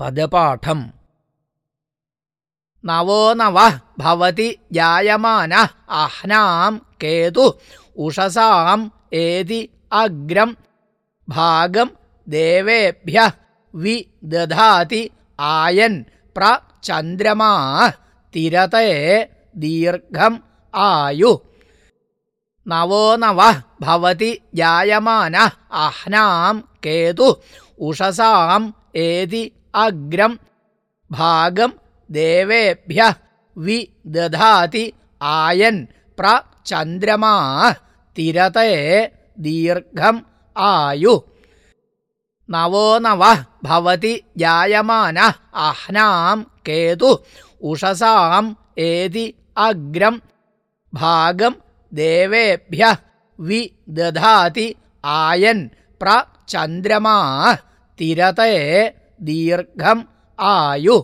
പദപാഠം. നവോ നവ ഭവതി ജായമാന അഹ്നാം കേതു ഉഷസാം ഏതി അഗ്രം ഭാഗം ദേവേഭ്യ വി ദധാതി ആയൻ പ്ര ചന്ദ്രമാ തിരതേ ദീർഘം ആയു. നവോ നവ ഭവതി ജായമാന അഹ്നാം കേതു ഉഷസാം ഏതി अग्रं भागं देवेभ्यः विदधाति आयन् प्रचन्द्रमा तिरते दीर्घम् आयु। नवो नवः भवति जायमानः अह्नां केतु उषसाम् एति अग्रं भागं देवेभ्यः विदधाति आयन् प्रचन्द्रमा तिरते దీర్ఘం ఆయు